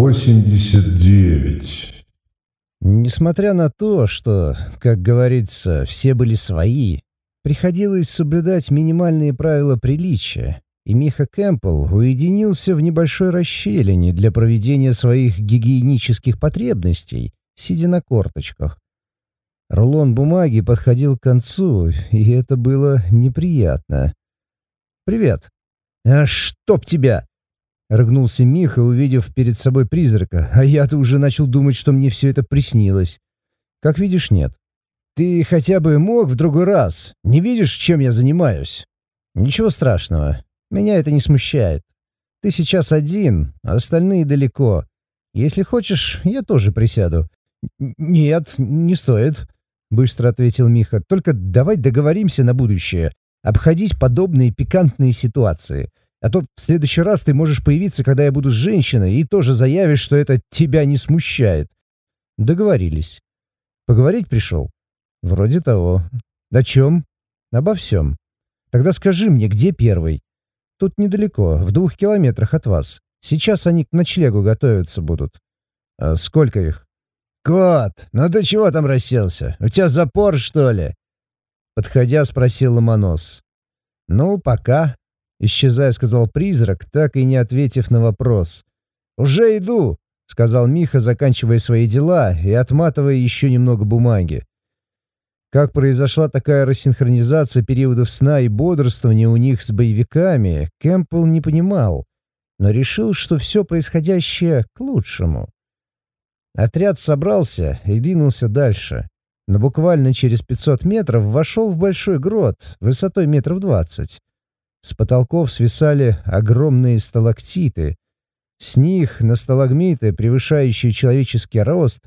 89. Несмотря на то, что, как говорится, все были свои, приходилось соблюдать минимальные правила приличия, и Миха Кэмпбелл уединился в небольшой расщелине для проведения своих гигиенических потребностей, сидя на корточках. Рулон бумаги подходил к концу, и это было неприятно. «Привет!» «А чтоб тебя!» Рыгнулся Миха, увидев перед собой призрака, а я-то уже начал думать, что мне все это приснилось. Как видишь, нет. Ты хотя бы мог в другой раз. Не видишь, чем я занимаюсь? Ничего страшного. Меня это не смущает. Ты сейчас один, а остальные далеко. Если хочешь, я тоже присяду. Нет, не стоит, быстро ответил Миха. Только давай договоримся на будущее. Обходить подобные пикантные ситуации. А то в следующий раз ты можешь появиться, когда я буду с женщиной, и тоже заявишь, что это тебя не смущает. Договорились. Поговорить пришел? Вроде того. О чем? Обо всем. Тогда скажи мне, где первый? Тут недалеко, в двух километрах от вас. Сейчас они к ночлегу готовиться будут. А сколько их? Кот, ну ты чего там расселся? У тебя запор, что ли? Подходя, спросил Ломонос. Ну, пока, Исчезая, сказал призрак, так и не ответив на вопрос. «Уже иду!» — сказал Миха, заканчивая свои дела и отматывая еще немного бумаги. Как произошла такая рассинхронизация периодов сна и бодрствования у них с боевиками, Кэмпбелл не понимал, но решил, что все происходящее к лучшему. Отряд собрался и двинулся дальше, но буквально через 500 метров вошел в большой грот высотой метров двадцать. С потолков свисали огромные сталактиты. С них на сталагмиты, превышающие человеческий рост,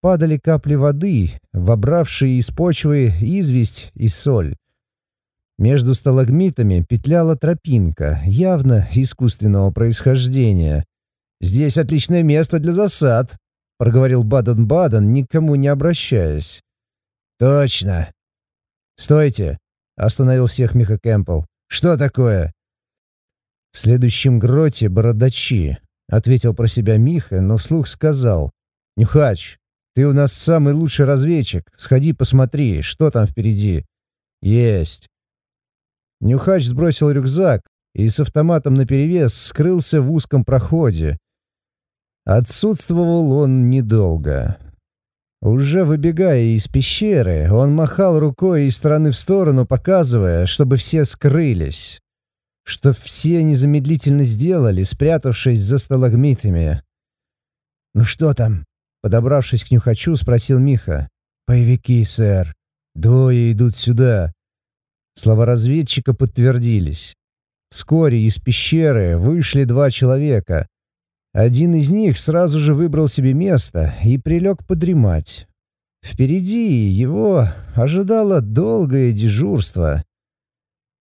падали капли воды, вобравшие из почвы известь и соль. Между сталагмитами петляла тропинка, явно искусственного происхождения. «Здесь отличное место для засад», — проговорил Баден-Баден, никому не обращаясь. «Точно!» «Стойте!» — остановил всех Миха Кэмпбелл. Что такое?» «В следующем гроте бородачи», — ответил про себя Миха, но вслух сказал. «Нюхач, ты у нас самый лучший разведчик. Сходи посмотри, что там впереди». «Есть». Нюхач сбросил рюкзак и с автоматом наперевес скрылся в узком проходе. Отсутствовал он недолго. Уже выбегая из пещеры, он махал рукой из стороны в сторону, показывая, чтобы все скрылись. Что все незамедлительно сделали, спрятавшись за сталагмитами. «Ну что там?» — подобравшись к нюхачу, спросил Миха. «Боевики, сэр. Двое идут сюда». Слова разведчика подтвердились. Вскоре из пещеры вышли два человека, один из них сразу же выбрал себе место и прилег подремать. Впереди его ожидало долгое дежурство.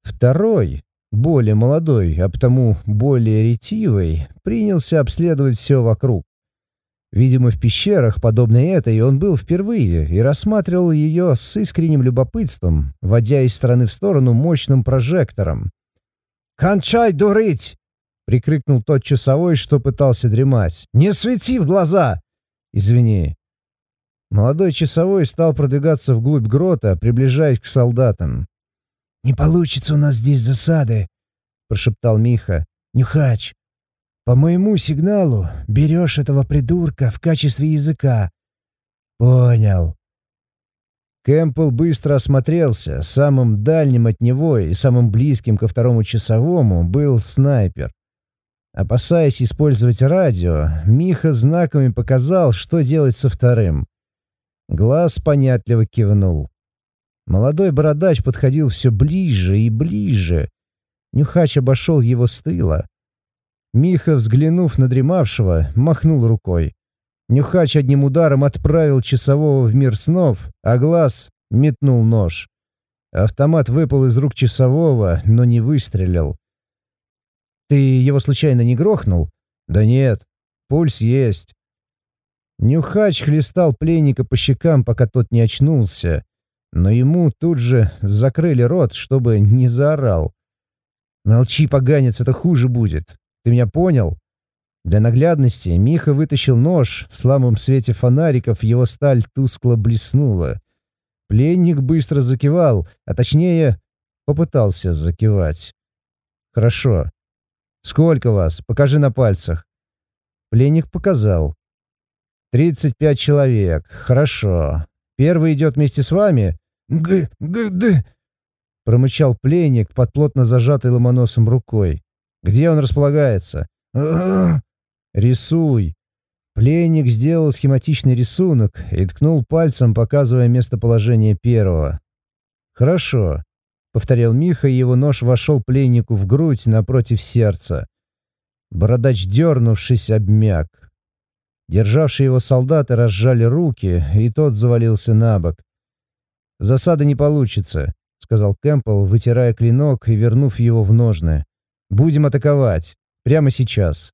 Второй, более молодой, а потому более ретивый, принялся обследовать все вокруг. Видимо, в пещерах, подобной этой, он был впервые и рассматривал ее с искренним любопытством, водя из стороны в сторону мощным прожектором. «Кончай дурить!» — прикрикнул тот часовой, что пытался дремать. «Не свети в глаза!» «Извини». Молодой часовой стал продвигаться вглубь грота, приближаясь к солдатам. «Не получится у нас здесь засады», — прошептал Миха. «Нюхач, по моему сигналу берешь этого придурка в качестве языка». «Понял». Кэмпбелл быстро осмотрелся. Самым дальним от него и самым близким ко второму часовому был снайпер. Опасаясь использовать радио, Миха знаками показал, что делать со вторым. Глаз понятливо кивнул. Молодой бородач подходил все ближе и ближе. Нюхач обошел его с тыла. Миха, взглянув на дремавшего, махнул рукой. Нюхач одним ударом отправил часового в мир снов, а глаз метнул нож. Автомат выпал из рук часового, но не выстрелил. Ты его случайно не грохнул? Да нет, пульс есть. Нюхач хлестал пленника по щекам, пока тот не очнулся, но ему тут же закрыли рот, чтобы не заорал. «Молчи, поганец, это хуже будет. Ты меня понял?» Для наглядности Миха вытащил нож, в слабом свете фонариков его сталь тускло блеснула. Пленник быстро закивал, а точнее, попытался закивать. «Хорошо. Сколько вас? Покажи на пальцах». Пленник показал. «Тридцать пять человек. Хорошо. Первый идет вместе с вами?» «Г... г... д...» Промычал пленник под плотно зажатой ломоносом рукой. «Где он располагается?» «Рисуй!» Пленник сделал схематичный рисунок и ткнул пальцем, показывая местоположение первого. «Хорошо», — повторил Миха, и его нож вошел пленнику в грудь напротив сердца. Бородач, дернувшись, обмяк. Державшие его солдаты разжали руки, и тот завалился на бок. «Засада не получится», — сказал Кэмпбелл, вытирая клинок и вернув его в ножны. «Будем атаковать. Прямо сейчас».